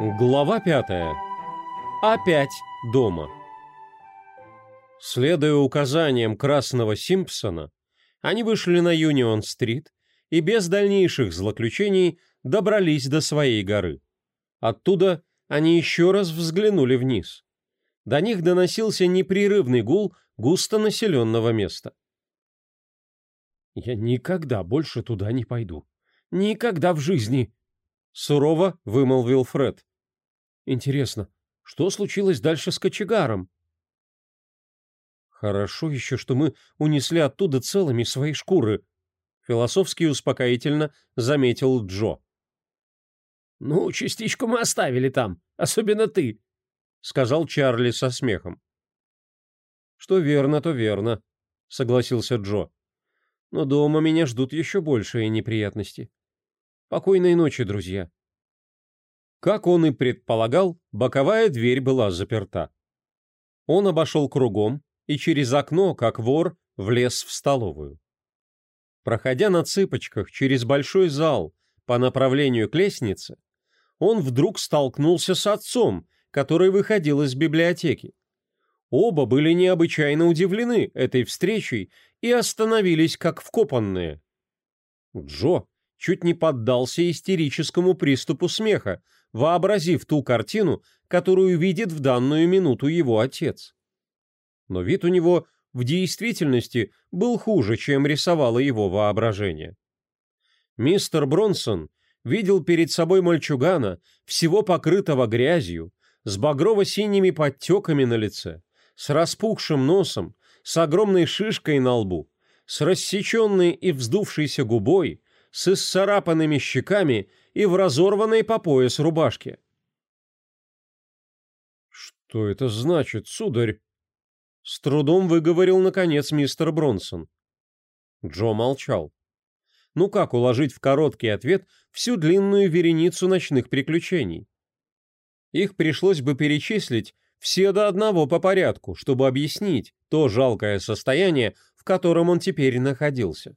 Глава пятая. Опять дома. Следуя указаниям Красного Симпсона, они вышли на Юнион-стрит и без дальнейших злоключений добрались до своей горы. Оттуда они еще раз взглянули вниз. До них доносился непрерывный гул густонаселенного места. «Я никогда больше туда не пойду. Никогда в жизни!» Сурово вымолвил Фред. «Интересно, что случилось дальше с кочегаром?» «Хорошо еще, что мы унесли оттуда целыми свои шкуры», — философски успокоительно заметил Джо. «Ну, частичку мы оставили там, особенно ты», — сказал Чарли со смехом. «Что верно, то верно», — согласился Джо. «Но дома меня ждут еще большие неприятности. Покойной ночи, друзья». Как он и предполагал, боковая дверь была заперта. Он обошел кругом и через окно, как вор, влез в столовую. Проходя на цыпочках через большой зал по направлению к лестнице, он вдруг столкнулся с отцом, который выходил из библиотеки. Оба были необычайно удивлены этой встречей и остановились как вкопанные. Джо чуть не поддался истерическому приступу смеха, вообразив ту картину, которую видит в данную минуту его отец. Но вид у него в действительности был хуже, чем рисовало его воображение. Мистер Бронсон видел перед собой мальчугана, всего покрытого грязью, с багрово-синими подтеками на лице, с распухшим носом, с огромной шишкой на лбу, с рассеченной и вздувшейся губой, с исцарапанными щеками и в разорванной по пояс рубашке. «Что это значит, сударь?» С трудом выговорил, наконец, мистер Бронсон. Джо молчал. Ну как уложить в короткий ответ всю длинную вереницу ночных приключений? Их пришлось бы перечислить все до одного по порядку, чтобы объяснить то жалкое состояние, в котором он теперь находился.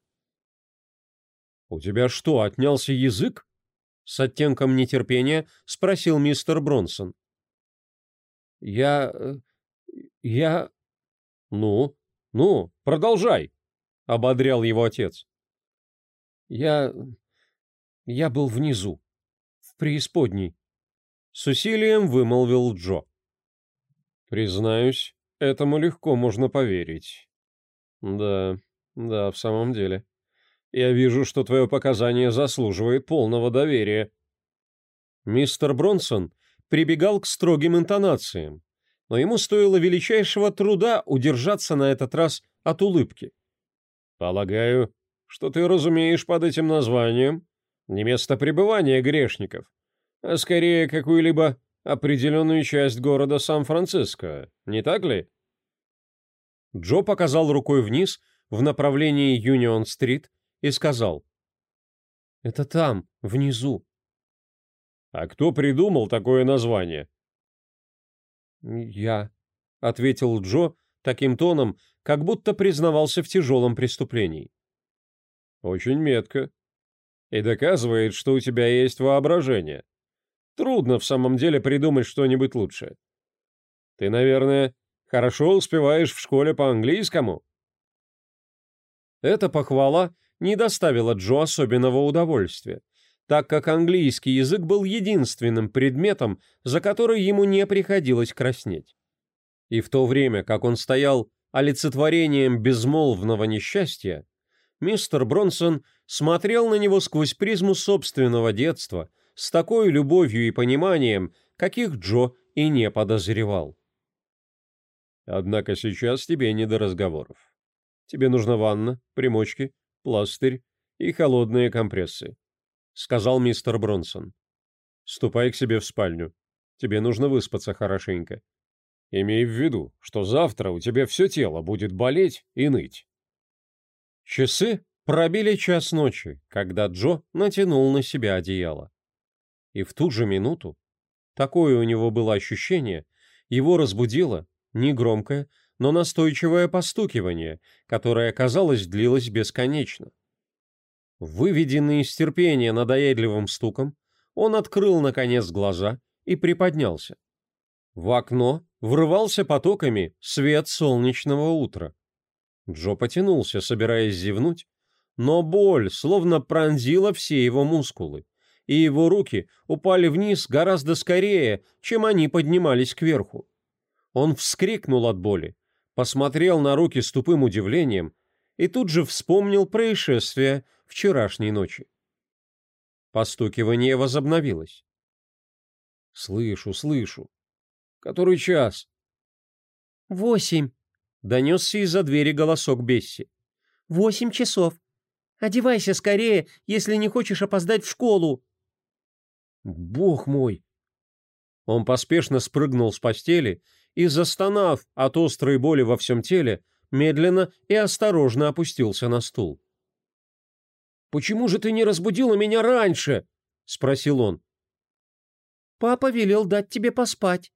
«У тебя что, отнялся язык?» С оттенком нетерпения спросил мистер Бронсон. «Я... Э, я...» «Ну, ну, продолжай», — ободрял его отец. «Я... я был внизу, в преисподней», — с усилием вымолвил Джо. «Признаюсь, этому легко можно поверить». «Да, да, в самом деле». Я вижу, что твое показание заслуживает полного доверия». Мистер Бронсон прибегал к строгим интонациям, но ему стоило величайшего труда удержаться на этот раз от улыбки. «Полагаю, что ты разумеешь под этим названием не место пребывания грешников, а скорее какую-либо определенную часть города Сан-Франциско, не так ли?» Джо показал рукой вниз в направлении Юнион-стрит, и сказал. «Это там, внизу». «А кто придумал такое название?» «Я», — ответил Джо таким тоном, как будто признавался в тяжелом преступлении. «Очень метко. И доказывает, что у тебя есть воображение. Трудно в самом деле придумать что-нибудь лучше. Ты, наверное, хорошо успеваешь в школе по английскому?» Эта похвала не доставило Джо особенного удовольствия, так как английский язык был единственным предметом, за который ему не приходилось краснеть. И в то время, как он стоял олицетворением безмолвного несчастья, мистер Бронсон смотрел на него сквозь призму собственного детства с такой любовью и пониманием, каких Джо и не подозревал. «Однако сейчас тебе не до разговоров. Тебе нужна ванна, примочки, пластырь и холодные компрессы», — сказал мистер Бронсон. «Ступай к себе в спальню. Тебе нужно выспаться хорошенько. Имей в виду, что завтра у тебя все тело будет болеть и ныть». Часы пробили час ночи, когда Джо натянул на себя одеяло. И в ту же минуту, такое у него было ощущение, его разбудило негромкое, но настойчивое постукивание, которое, казалось, длилось бесконечно. Выведенный из терпения надоедливым стуком, он открыл, наконец, глаза и приподнялся. В окно врывался потоками свет солнечного утра. Джо потянулся, собираясь зевнуть, но боль словно пронзила все его мускулы, и его руки упали вниз гораздо скорее, чем они поднимались кверху. Он вскрикнул от боли, посмотрел на руки с тупым удивлением и тут же вспомнил происшествие вчерашней ночи. Постукивание возобновилось. «Слышу, слышу. Который час?» «Восемь», — донесся из-за двери голосок Бесси. «Восемь часов. Одевайся скорее, если не хочешь опоздать в школу». «Бог мой!» Он поспешно спрыгнул с постели и, застонав от острой боли во всем теле, медленно и осторожно опустился на стул. «Почему же ты не разбудила меня раньше?» — спросил он. «Папа велел дать тебе поспать».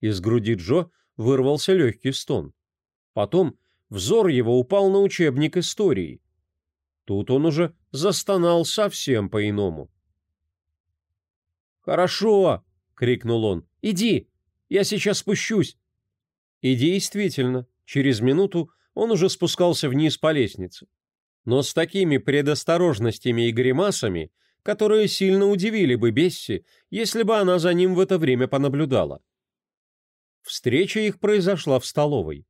Из груди Джо вырвался легкий стон. Потом взор его упал на учебник истории. Тут он уже застонал совсем по-иному. «Хорошо!» — крикнул он. «Иди! Я сейчас спущусь!» И действительно, через минуту он уже спускался вниз по лестнице. Но с такими предосторожностями и гримасами, которые сильно удивили бы Бесси, если бы она за ним в это время понаблюдала. Встреча их произошла в столовой.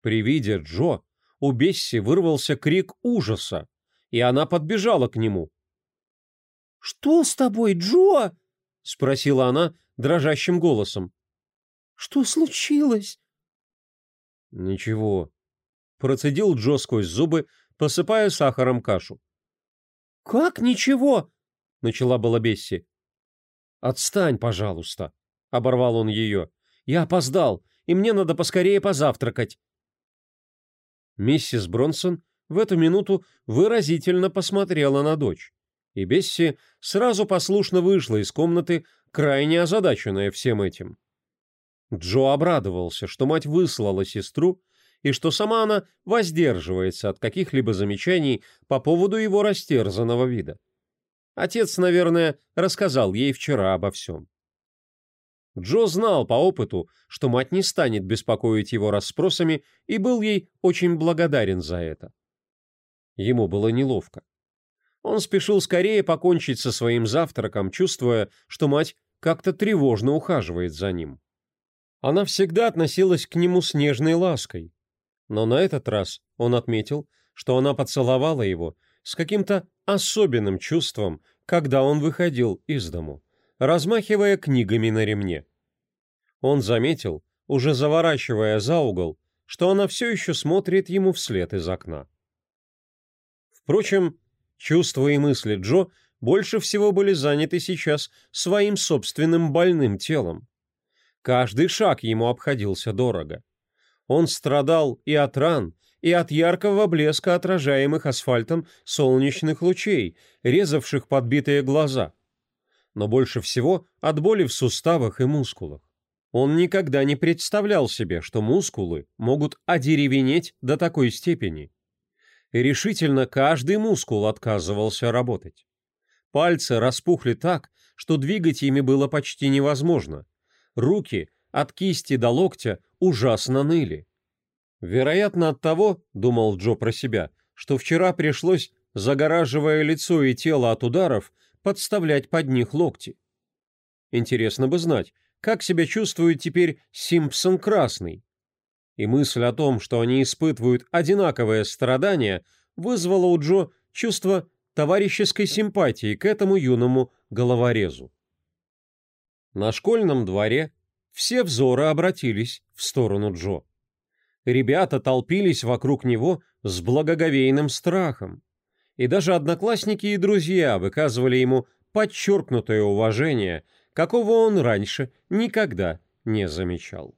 При виде Джо у Бесси вырвался крик ужаса, и она подбежала к нему. «Что с тобой, Джо?» — спросила она дрожащим голосом. «Что случилось?» «Ничего», — процедил Джо сквозь зубы, посыпая сахаром кашу. «Как ничего?» — начала была Бесси. «Отстань, пожалуйста», — оборвал он ее. «Я опоздал, и мне надо поскорее позавтракать». Миссис Бронсон в эту минуту выразительно посмотрела на дочь, и Бесси сразу послушно вышла из комнаты, крайне озадаченная всем этим. Джо обрадовался, что мать выслала сестру, и что сама она воздерживается от каких-либо замечаний по поводу его растерзанного вида. Отец, наверное, рассказал ей вчера обо всем. Джо знал по опыту, что мать не станет беспокоить его расспросами и был ей очень благодарен за это. Ему было неловко. Он спешил скорее покончить со своим завтраком, чувствуя, что мать как-то тревожно ухаживает за ним. Она всегда относилась к нему с нежной лаской, но на этот раз он отметил, что она поцеловала его с каким-то особенным чувством, когда он выходил из дому, размахивая книгами на ремне. Он заметил, уже заворачивая за угол, что она все еще смотрит ему вслед из окна. Впрочем, чувства и мысли Джо больше всего были заняты сейчас своим собственным больным телом. Каждый шаг ему обходился дорого. Он страдал и от ран, и от яркого блеска отражаемых асфальтом солнечных лучей, резавших подбитые глаза. Но больше всего от боли в суставах и мускулах. Он никогда не представлял себе, что мускулы могут одеревенеть до такой степени. И решительно каждый мускул отказывался работать. Пальцы распухли так, что двигать ими было почти невозможно. Руки от кисти до локтя ужасно ныли. Вероятно, от того, думал Джо про себя, что вчера пришлось, загораживая лицо и тело от ударов, подставлять под них локти. Интересно бы знать, как себя чувствует теперь Симпсон Красный. И мысль о том, что они испытывают одинаковое страдание, вызвала у Джо чувство товарищеской симпатии к этому юному головорезу. На школьном дворе все взоры обратились в сторону Джо. Ребята толпились вокруг него с благоговейным страхом. И даже одноклассники и друзья выказывали ему подчеркнутое уважение, какого он раньше никогда не замечал.